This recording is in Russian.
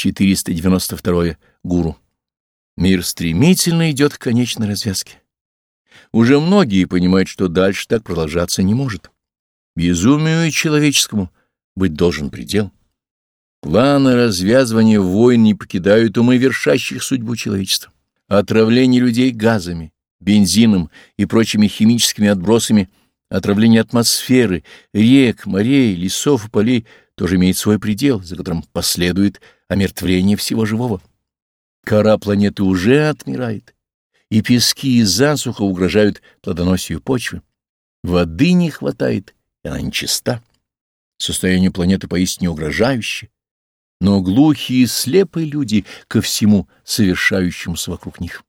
492. Гуру. Мир стремительно идет к конечной развязке. Уже многие понимают, что дальше так продолжаться не может. Безумию человеческому быть должен предел. Планы развязывания войн не покидают умы вершащих судьбу человечества. Отравление людей газами, бензином и прочими химическими отбросами, отравление атмосферы, рек, морей, лесов и полей тоже имеет свой предел, за которым последует омертвление всего живого. Кора планеты уже отмирает, и пески и засуха угрожают плодоносию почвы. Воды не хватает, и она нечиста. Состояние планеты поистине угрожающее, но глухие и слепые люди ко всему совершающемуся вокруг них.